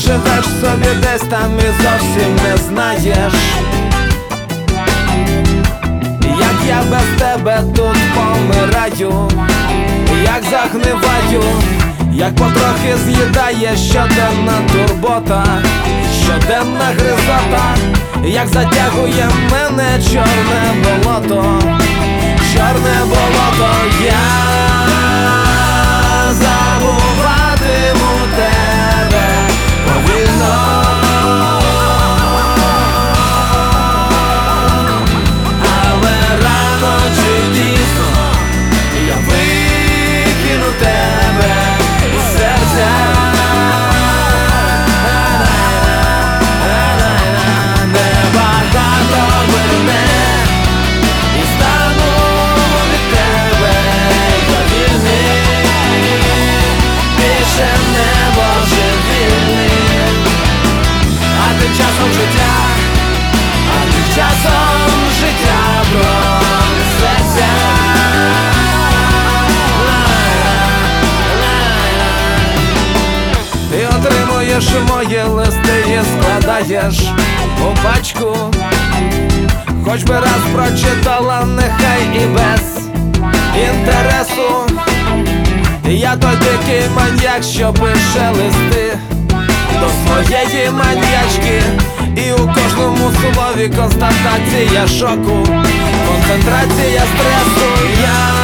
живеш собі десь там і зовсім не знаєш. Як я без тебе тут помираю, як загниваю, як потрохи з'їдає щоденна турбота, щоденна гризота, як затягує мене чорне болото, мої листи складаєш у пачку. Хоч би раз прочитала, нехай і без інтересу. Я той дикий маньяк, що пише листи до своєї маньячки. І у кожному слові констатація шоку, концентрація стресу. Я